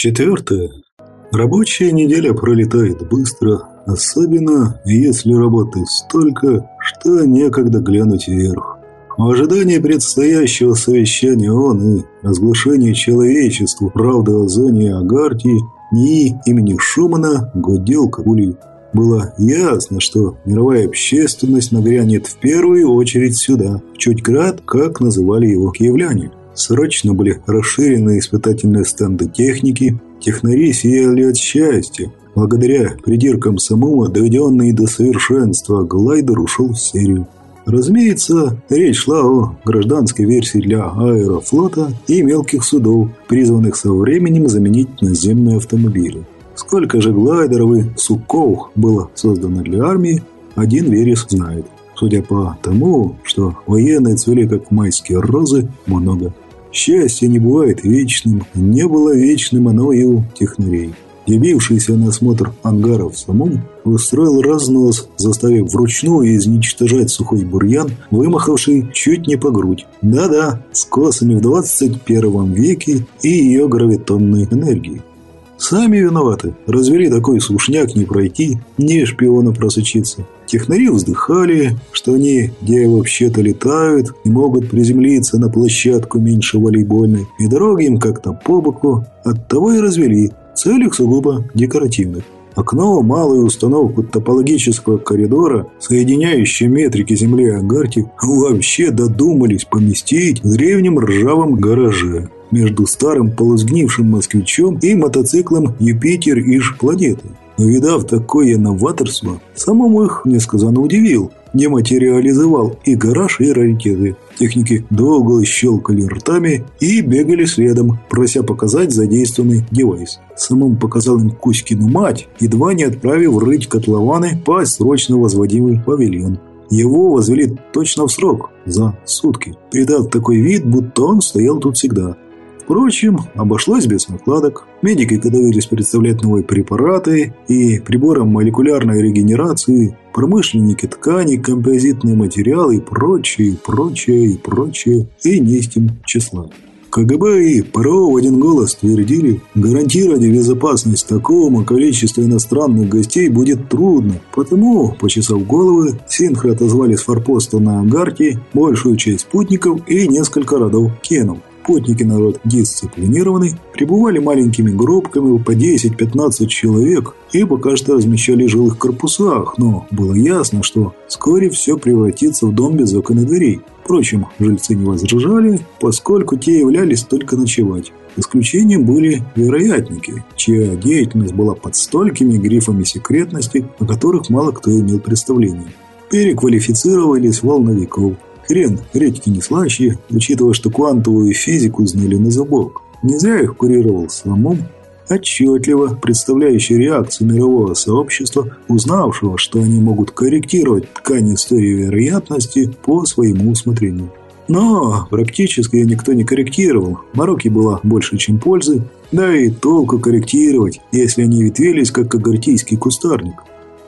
Четвертое. Рабочая неделя пролетает быстро, особенно если работы столько, что некогда глянуть вверх. В ожидании предстоящего совещания ООН и разглашения человечеству правды о зоне Агартии НИИ имени Шумана гудел как Было ясно, что мировая общественность нагрянет в первую очередь сюда, в Чуть-Град, как называли его киевляне. Срочно были расширены испытательные стенды техники, технари сияли от счастья. Благодаря придиркам самого, доведенный до совершенства, глайдер ушел в серию. Разумеется, речь шла о гражданской версии для аэрофлота и мелких судов, призванных со временем заменить наземные автомобили. Сколько же глайдеров и суков было создано для армии, один Верес знает. Судя по тому, что военные цвели как майские розы, много. Счастье не бывает вечным, не было вечным оно и у технарей. Явившийся на осмотр ангаров самом устроил разнос, заставив вручную изничтожать сухой бурьян, вымахавший чуть не по грудь. Да-да, с косами в 21 веке и ее гравитонной энергией. Сами виноваты. Развели такой сушняк не пройти, не шпиона просочиться. Технари вздыхали, что они, где вообще-то летают, не могут приземлиться на площадку меньше волейбольной, и дороги им как-то по боку, оттого и развели, целях сугубо декоративных. Окно, малую установку топологического коридора, соединяющие метрики Земли и Агарти, вообще додумались поместить в древнем ржавом гараже между старым полузгнившим москвичом и мотоциклом «Юпитер Иж планеты». Увидав такое новаторство, самому их несказанно удивил, не материализовал и гараж, и раритеты. Техники долго щелкали ртами и бегали следом, прося показать задействованный девайс. Самому показал им Кузькину мать, едва не отправив рыть котлованы по срочно возводимый павильон. Его возвели точно в срок, за сутки, придав такой вид, будто он стоял тут всегда – Впрочем, обошлось без накладок. Медики готовились представлять новые препараты и прибором молекулярной регенерации, промышленники ткани, композитные материалы и прочее, прочее, прочее, и не с тем числа. КГБ и ПРО в один голос твердили, гарантировать безопасность такому количеству иностранных гостей будет трудно. Потому, почесав головы, синхро отозвали с форпоста на Агарте большую часть спутников и несколько родов кенов. Охотники народ дисциплинированный, пребывали маленькими группками по 10-15 человек и пока что размещали в жилых корпусах, но было ясно, что вскоре все превратится в дом без окон и дверей. Впрочем, жильцы не возражали, поскольку те являлись только ночевать. Исключением были вероятники, чья деятельность была под столькими грифами секретности, о которых мало кто имел представление. Переквалифицировались волновиков – Хрен, редьки не слаще, учитывая, что квантовую физику знали на зубок. Не зря их курировал самом, отчетливо представляющий реакцию мирового сообщества, узнавшего, что они могут корректировать ткань истории вероятности по своему усмотрению. Но практически ее никто не корректировал, мороки было больше, чем пользы, да и толку корректировать, если они ветвелись, как агартийский кустарник.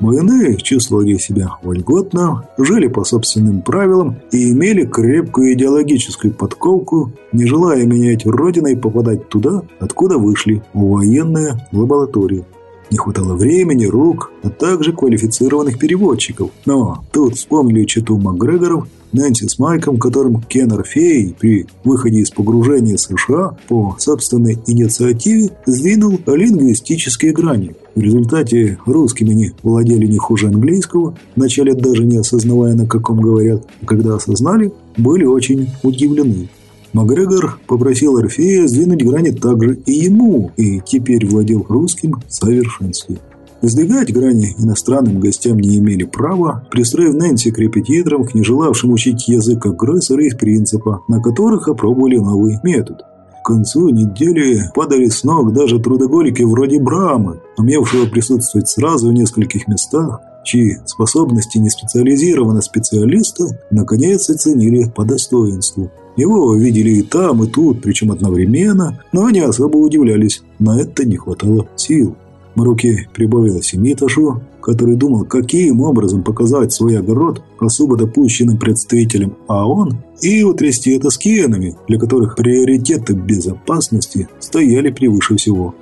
Военные чувствовали себя вольготно, жили по собственным правилам и имели крепкую идеологическую подковку, не желая менять родину и попадать туда, откуда вышли, в военные лаборатории. Не хватало времени, рук, а также квалифицированных переводчиков. Но тут вспомнили читу Макгрегоров, Нэнси с Майком, которым Кеннер Фей при выходе из погружения США по собственной инициативе сдвинул лингвистические грани. В результате русскими они владели не хуже английского, вначале даже не осознавая, на каком говорят, а когда осознали, были очень удивлены. Макгрегор попросил Орфея сдвинуть грани также и ему, и теперь владел русским в совершенстве. Сдвигать грани иностранным гостям не имели права, пристроив Нэнси к репетиторам, к нежелавшим учить язык агрессора из принципа, на которых опробовали новый метод. К концу недели падали с ног даже трудоголики вроде Брамы, умевшего присутствовать сразу в нескольких местах, чьи способности неспециализированного специалиста наконец оценили по достоинству. Его видели и там, и тут, причем одновременно, но они особо удивлялись, на это не хватало сил. Маруки прибавила семиташу, который думал, каким образом показать свой огород особо допущенным представителям АОН и утрясти это с кенами, для которых приоритеты безопасности стояли превыше всего.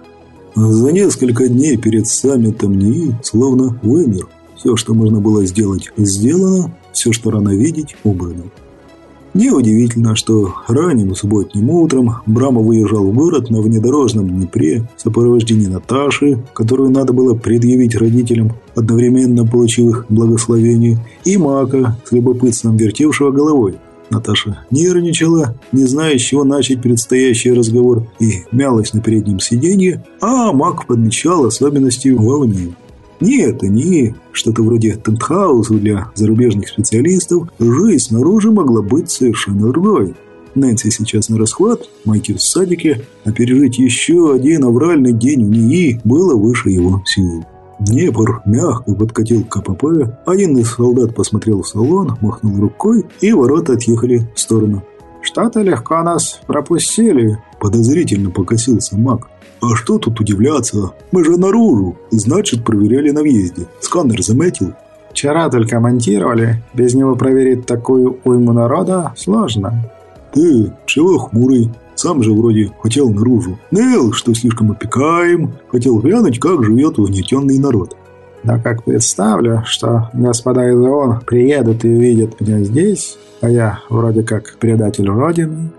За несколько дней перед саммитом НИИ словно вымер. Все, что можно было сделать, сделано, все, что рано видеть, убрано. Неудивительно, что ранним субботним утром Брама выезжал в город на внедорожном Днепре в сопровождении Наташи, которую надо было предъявить родителям, одновременно получив их благословение, и Мака, с любопытством вертевшего головой. Наташа нервничала, не зная, с чего начать предстоящий разговор, и мялась на переднем сиденье, а Мак подмечал особенности Нет, не что-то вроде тентхауса для зарубежных специалистов, жизнь снаружи могла быть совершенно другой. Нэнси сейчас на расхват, Майки в садике, а пережить еще один авральный день в НИИ было выше его сил. Днепр мягко подкатил к КПП, один из солдат посмотрел в салон, махнул рукой, и ворота отъехали в сторону. «Что-то легко нас пропустили», – подозрительно покосился маг. «А что тут удивляться? Мы же наружу. Значит, проверяли на въезде. Сканер заметил?» «Вчера только монтировали. Без него проверить такую уйму народа сложно». «Ты чего хмурый? Сам же вроде хотел наружу. Нел, что слишком опекаем. Хотел глянуть, как живет угнетенный народ». «Да как представлю, что господа из ООН приедут и увидят меня здесь, а я вроде как предатель Родины,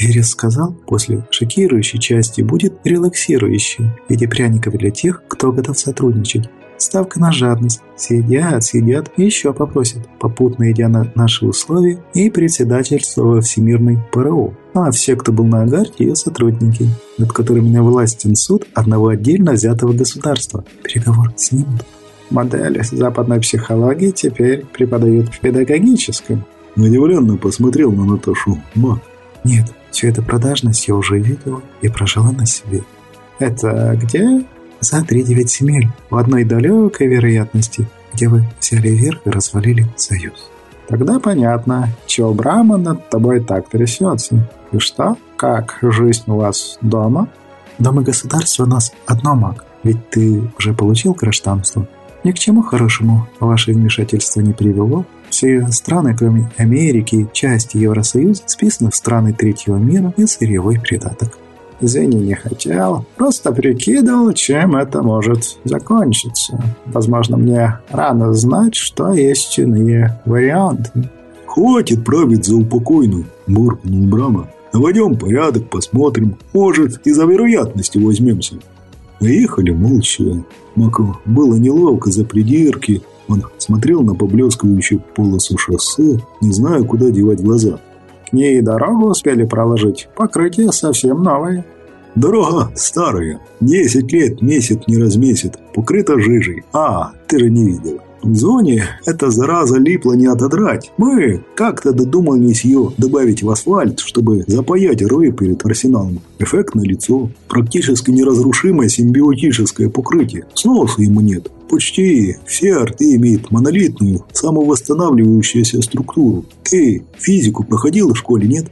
Верес сказал, после шокирующей части будет релаксирующей в виде пряников для тех, кто готов сотрудничать. Ставка на жадность. Съедят, съедят и еще попросят, попутно идя на наши условия и председательство во Всемирной ПРО. Ну, а все, кто был на Агарте, ее сотрудники, над которыми не властен суд одного отдельно взятого государства. Переговор снимут. Модели западной психологии теперь преподают в педагогическом. Удивленно посмотрел на Наташу Мак. Нет, Всю эту продажность я уже видела и прожила на себе. Это где? За три девять земель, в одной далекой вероятности, где вы взяли верх и развалили союз. Тогда понятно, чего Брама над тобой так трясется. И что? Как жизнь у вас дома? Дом и государство у нас одно, маг. Ведь ты уже получил гражданство. Ни к чему хорошему ваше вмешательство не привело. Все страны, кроме Америки, части Евросоюза, списаны в страны третьего мира и сырьевой придаток. Извини, не хотел. Просто прикидывал, чем это может закончиться. Возможно, мне рано знать, что есть иные варианты. «Хватит править за упокойную», – буркнул Брама. «Наводим порядок, посмотрим. Может, и за вероятности возьмемся». Ехали молча. Маку было неловко за придирки. Он смотрел на поблескивающую полосу шоссе, не зная, куда девать глаза. К ней дорогу успели проложить. Покрытие совсем новое. Дорога старая. Десять лет месяц не размесит. Покрыта жижей. А, ты же не видела. В зоне эта зараза липла не отодрать. Мы как-то додумались ее добавить в асфальт, чтобы запаять рой перед арсеналом. Эффект на лицо. Практически неразрушимое симбиотическое покрытие. Сноса ему нет. Почти все арты имеют монолитную, самовосстанавливающуюся структуру. Ты физику проходил в школе, нет?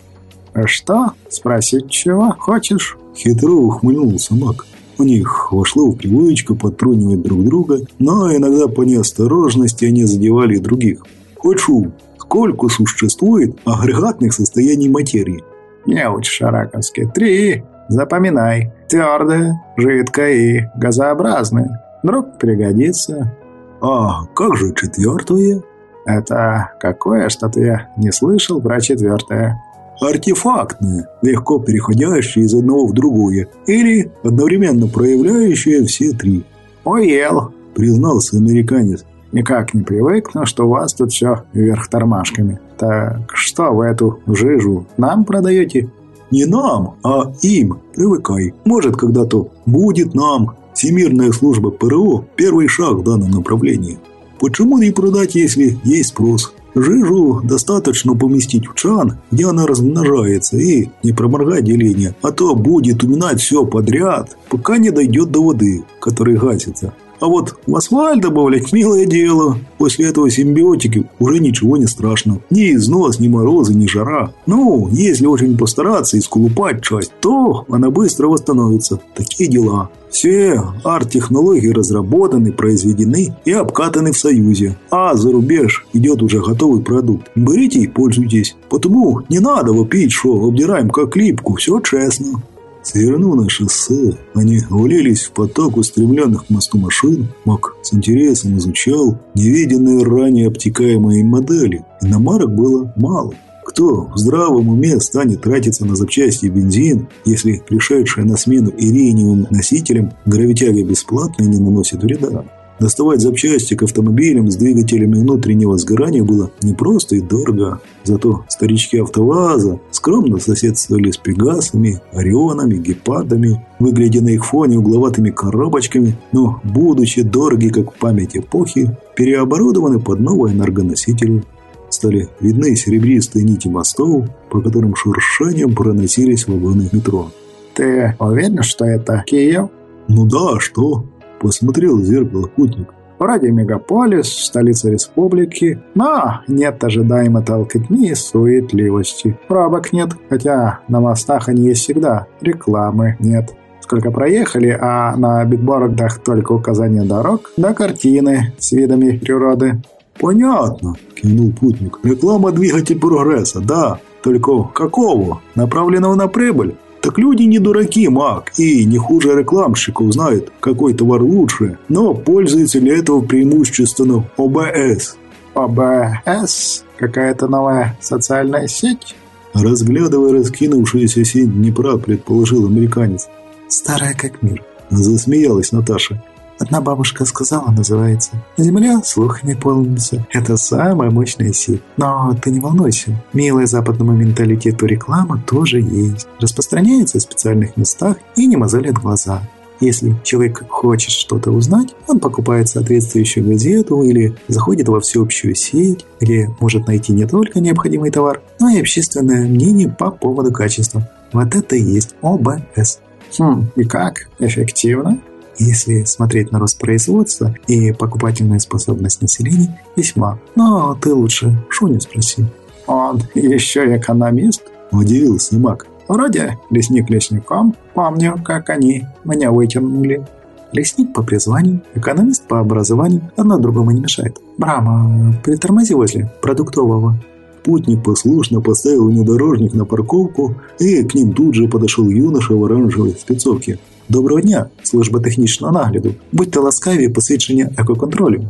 А что? Спросить чего хочешь? Хитро ухмыльнулся маг. У них вошло в привычку подтрунивать друг друга, но иногда по неосторожности они задевали других. Хочу, сколько существует агрегатных состояний материи? Неуч Шараковский. Три. Запоминай. Твердое, жидкое и газообразное. Вдруг пригодится. А как же четвертое? Это какое что-то я не слышал про четвертое артефактное, легко переходящее из одного в другое, или одновременно проявляющее все три. «Уел», — признался американец. «Никак не привыкну, что у вас тут все вверх тормашками. Так что вы эту жижу нам продаете?» «Не нам, а им. Привыкай. Может, когда-то будет нам. Всемирная служба ПРО – первый шаг в данном направлении. Почему не продать, если есть спрос?» Жижу достаточно поместить в чан, где она размножается, и не проморгать деление, а то будет уминать все подряд, пока не дойдет до воды, которая гасится. А вот в асфальт добавлять милое дело. После этого симбиотики уже ничего не страшно. Ни износ, ни морозы, ни жара. Ну, если очень постараться и сколупать часть, то она быстро восстановится. Такие дела. Все арт-технологии разработаны, произведены и обкатаны в Союзе. А за рубеж идет уже готовый продукт. Берите и пользуйтесь. Потому не надо вопить, что обдираем как липку. Все честно. Свернув на шоссе, они влились в поток устремленных к мосту машин. Мак с интересом изучал невиденные ранее обтекаемые модели. Иномарок было мало. Кто в здравом уме станет тратиться на запчасти и бензин, если пришедшая на смену ириниевым носителям гравитяга бесплатно не наносит вреда? Доставать запчасти к автомобилям с двигателями внутреннего сгорания было непросто и дорого. Зато старички АвтоВАЗа скромно соседствовали с Пегасами, Орионами, Гепардами, выглядя на их фоне угловатыми коробочками, но, будучи дороги как память эпохи, переоборудованы под новые энергоносители. Стали видны серебристые нити мостов, по которым шуршанием проносились вагоны метро. «Ты уверен, что это Киев?» «Ну да, что?» Посмотрел в зеркало путник. Вроде мегаполис, столица республики, но нет ожидаемой толкотни и суетливости. Пробок нет, хотя на мостах они есть всегда, рекламы нет. Сколько проехали, а на бигбордах только указания дорог, да картины с видами природы. «Понятно», – кивнул путник. «Реклама – двигатель прогресса, да. Только какого? Направленного на прибыль?» Так люди не дураки, маг, и не хуже рекламщиков знают, какой товар лучше, но пользуются для этого преимущественно ОБС. ОБС? Какая-то новая социальная сеть? Разглядывая раскинувшуюся сеть Днепра, предположил американец. Старая как мир. Засмеялась Наташа. Одна бабушка сказала, называется «Земля слухами полнится». Это самая мощная сеть. Но ты не волнуйся. Милая западному менталитету реклама тоже есть. Распространяется в специальных местах и не мозолит глаза. Если человек хочет что-то узнать, он покупает соответствующую газету или заходит во всеобщую сеть, где может найти не только необходимый товар, но и общественное мнение по поводу качества. Вот это и есть ОБС. Хм, и как? Эффективно? Если смотреть на рост производства и покупательная способность населения, весьма. Но ты лучше Шуню спроси. Он еще экономист? Удивился Мак. Вроде лесник лесником. Помню, как они меня вытянули. Лесник по призванию, экономист по образованию, одно другому не мешает. Брама, притормози возле продуктового Путник послушно поставил внедорожник на парковку, и к ним тут же подошел юноша в оранжевой спецовке. Доброго дня, служба технічного нагляду. Будьте ласкаві, посвідчення екоконтролю.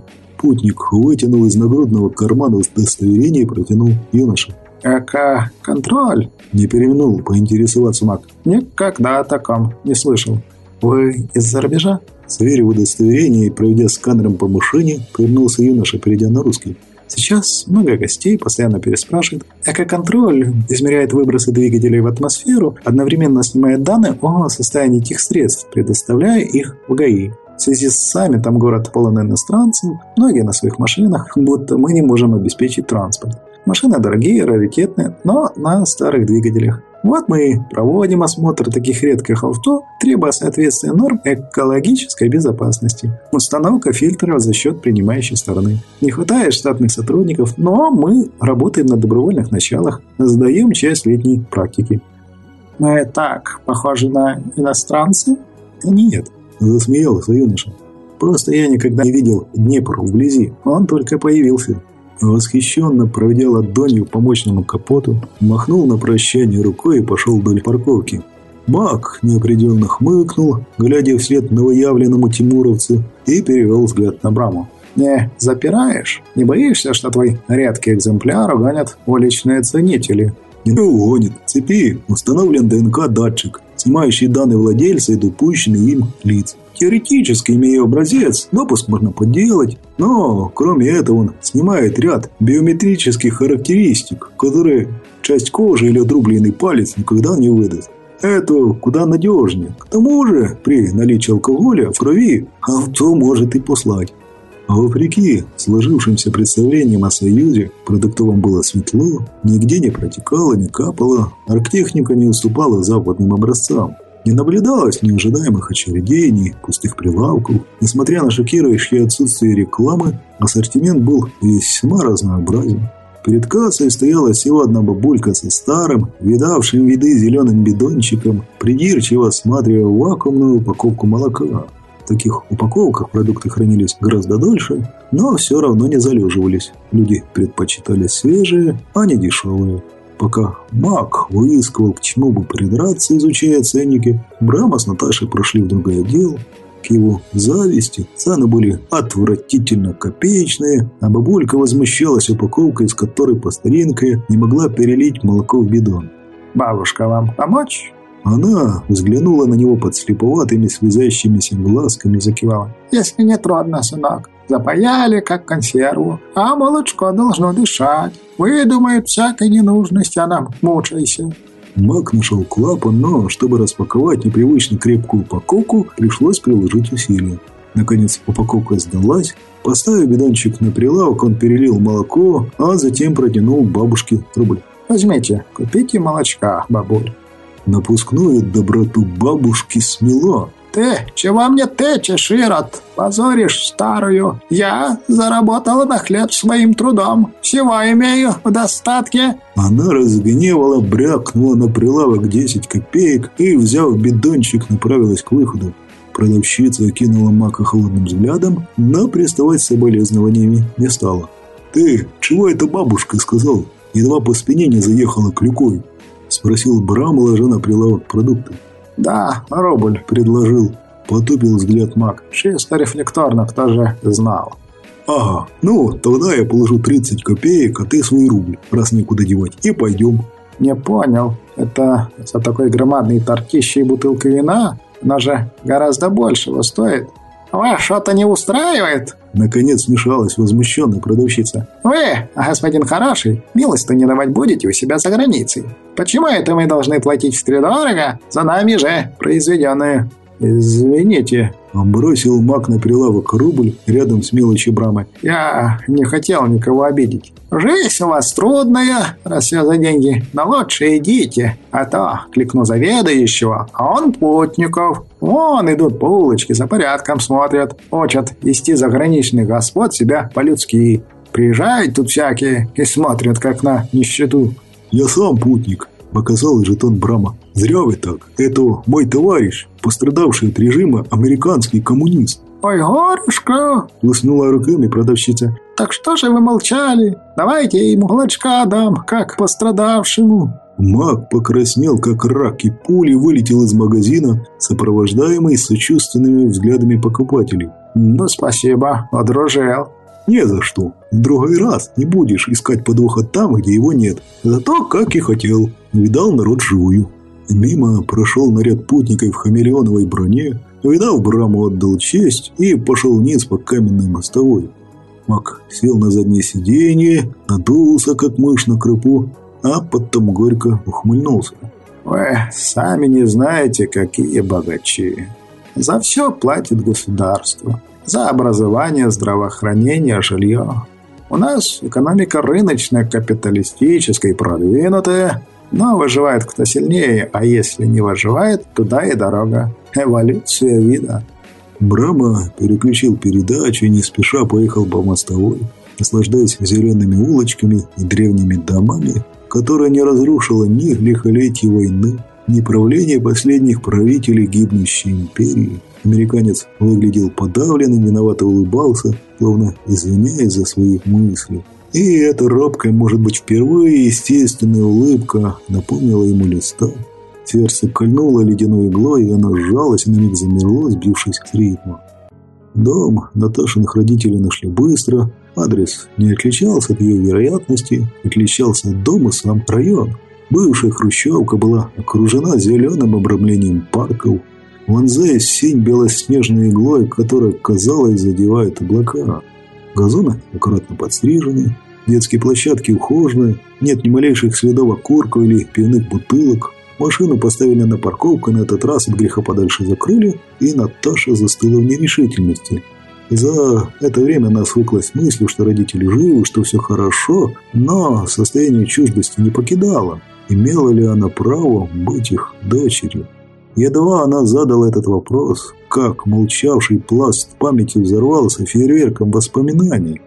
Путник вытянул из нагрудного кармана удостоверение и протянул юноше. «Эко-контроль?» Не переменул поинтересоваться маг. «Никогда о таком не слышал». «Вы из-за рубежа?» Сверив удостоверение и проведя сканером по машине, повернулся юноша, перейдя на русский. Сейчас много гостей постоянно переспрашивают. Экоконтроль измеряет выбросы двигателей в атмосферу, одновременно снимает данные о состоянии этих средств, предоставляя их в ГАИ. В связи с саммитом город полон иностранцев, многие на своих машинах, будто мы не можем обеспечить транспорт. Машины дорогие, раритетные, но на старых двигателях. Вот мы и проводим осмотр таких редких авто, требуя соответствия норм экологической безопасности. Установка фильтров за счет принимающей стороны. Не хватает штатных сотрудников, но мы работаем на добровольных началах, сдаем часть летней практики. Мы так похожи на иностранцев? Нет, засмеялся юноша. Просто я никогда не видел Днепр вблизи, он только появился. Восхищенно проведя ладонью по мощному капоту, махнул на прощание рукой и пошел вдоль парковки. Мак неопределенно хмыкнул, глядя вслед новоявленному тимуровцу, и перевел взгляд на Браму. «Не запираешь? Не боишься, что твой редкий экземпляр угонят уличные ценители?» «Не угонит. Цепи установлен ДНК-датчик, снимающий данные владельца и допущенные им лиц. Теоретически, имея образец, допуск можно подделать, но, кроме этого, он снимает ряд биометрических характеристик, которые часть кожи или отрубленный палец никогда не выдаст. Это куда надежнее. К тому же, при наличии алкоголя в крови авто может и послать. А вопреки сложившимся представлениям о Союзе, продуктовом было светло, нигде не протекало, не капало, арктехника не уступала западным образцам. Не наблюдалось ни ожидаемых очередей, ни пустых прилавков. Несмотря на шокирующее отсутствие рекламы, ассортимент был весьма разнообразен. Перед кассой стояла всего одна бабулька со старым, видавшим виды зеленым бидончиком, придирчиво осматривая вакуумную упаковку молока. Таких упаковках продукты хранились гораздо дольше, но все равно не залеживались. Люди предпочитали свежие, а не дешевые. Пока маг выискивал, к чему бы придраться, изучая ценники, Брама с Наташей прошли в другой отдел. К его зависти цены были отвратительно копеечные, а бабулька возмущалась упаковкой, из которой по старинке не могла перелить молоко в бидон. «Бабушка, вам помочь?» Она взглянула на него под слеповатыми связящимися глазками и закивала. «Если не трудно, сынок, запаяли, как консерву, а молочко должно дышать. Выдумают всякой ненужности, а нам мучайся». Мак нашел клапан, но, чтобы распаковать непривычно крепкую упаковку, пришлось приложить усилия. Наконец упаковка сдалась. Поставив бидончик на прилавок, он перелил молоко, а затем протянул бабушке рубль. «Возьмите, купите молочка, бабуль». Напускную доброту бабушки смело. «Ты чего мне тычешь, Ирод? Позоришь старую? Я заработала на хлеб своим трудом. Всего имею в достатке». Она разгневала, брякнула на прилавок 10 копеек и, взяв бидончик, направилась к выходу. Продавщица окинула Мака холодным взглядом, но приставать с соболезнованиями не стала. «Ты, чего это бабушка?» – сказал. Едва по спине не заехала клюкой. Спросил Брам, ложа на прилавок продукты. «Да, рубль», – предложил. Потупил взгляд маг. «Чисто рефлекторно, кто же знал». «Ага, ну, тогда я положу 30 копеек, а ты свой рубль, раз некуда девать, и пойдем». «Не понял. Это за такой громадный торкищей бутылка вина? Она же гораздо большего стоит». «Вас что-то не устраивает?» Наконец смешалась возмущенная продавщица. «Вы, господин хороший, милость-то не давать будете у себя за границей. Почему это мы должны платить втридорого за нами же произведенную?» «Извините», – бросил маг на прилавок рубль рядом с мелочью Брамы. «Я не хотел никого обидеть. Жизнь у вас трудная, раз я за деньги, но лучше идите, а то кликну заведующего, а он путников. Вон идут по улочке, за порядком смотрят, учат вести заграничных господ себя по-людски. Приезжают тут всякие и смотрят, как на нищету». «Я сам путник», Показал жетон Брама. «Зря вы так. Это мой товарищ, пострадавший от режима американский коммунист». «Ой, горюшка!» – лыснула руками продавщица. «Так что же вы молчали? Давайте ему молочка дам, как пострадавшему». Маг покраснел, как рак, и пулей вылетел из магазина, сопровождаемый сочувственными взглядами покупателей. «Ну, спасибо, одружел». «Не за что. В другой раз не будешь искать подвоха там, где его нет. Зато, как и хотел, видал народ живую». Мимо прошел наряд путников в хамелеоновой броне, видав браму, отдал честь и пошел вниз по каменной мостовой. Мак сел на заднее сиденье, надулся, как мышь на крупу, а потом горько ухмыльнулся. «Вы сами не знаете, какие богачи. За все платит государство за образование, здравоохранение, жилье. У нас экономика рыночная, капиталистическая и продвинутая, но выживает кто сильнее, а если не выживает, туда и дорога. Эволюция вида. Брама переключил передачу и не спеша поехал по мостовой, наслаждаясь зелеными улочками и древними домами, которые не разрушила ни лихолетие войны, ни правление последних правителей гибнущей империи. Американец выглядел подавленным, виновато улыбался, словно извиняясь за свои мысли. И эта робкая, может быть, впервые естественная улыбка напомнила ему листа. Сердце кольнуло ледяной иглой, и оно сжалось на миг замерло, сбившись с ритма. Дом Наташиных родителей нашли быстро, адрес не отличался от ее вероятности, отличался от дома сам район. Бывшая хрущевка была окружена зеленым обрамлением парков, вонзаясь в синь белоснежной иглой, которая, казалось, задевает облака. Газоны аккуратно подстрижены, детские площадки ухоженные, нет ни малейших следов окурков или пивных бутылок. Машину поставили на парковку, на этот раз от греха подальше закрыли, и Наташа застыла в нерешительности. За это время она свыклась мыслью, что родители живы, что все хорошо, но состояние чуждости не покидало. Имела ли она право быть их дочерью? Едва она задала этот вопрос, как молчавший пласт памяти взорвался фейерверком воспоминаний.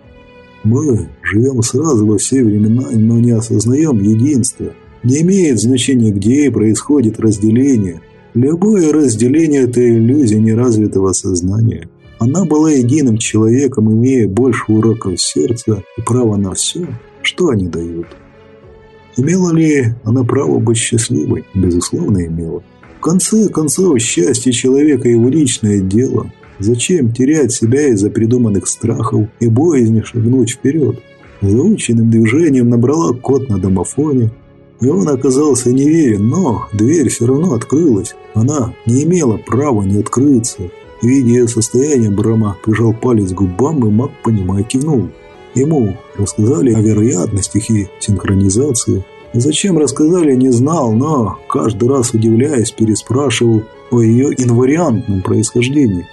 Мы живем сразу во все времена, но не осознаем единства. Не имеет значения, где происходит разделение. Любое разделение – это иллюзия неразвитого сознания. Она была единым человеком, имея больше уроков сердца и право на все, что они дают. Имела ли она право быть счастливой? Безусловно, имела. В конце концов, счастье человека – его личное дело. Зачем терять себя из-за придуманных страхов и боязни шагнуть вперед? Заученным движением набрала код на домофоне, и он оказался неверен, но дверь все равно открылась. Она не имела права не открыться. Видя ее состояние, Брама прижал палец к губам, и маг, понимая, кивнул. Ему рассказали о вероятностях и синхронизации. Зачем рассказали, не знал, но каждый раз удивляясь, переспрашивал о ее инвариантном происхождении.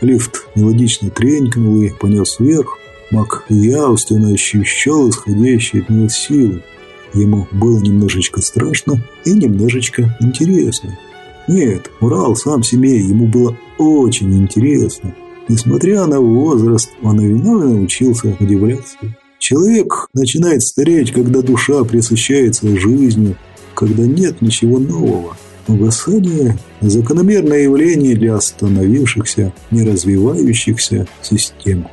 Лифт мелодично тренькнул и понес вверх. Мак явственно ощущал исходящие от нее силы. Ему было немножечко страшно и немножечко интересно. Нет, Урал сам себе, ему было очень интересно. Несмотря на возраст, он и научился удивляться. Человек начинает стареть, когда душа присыщается жизнью, когда нет ничего нового. Угасание – закономерное явление для остановившихся, не развивающихся систем.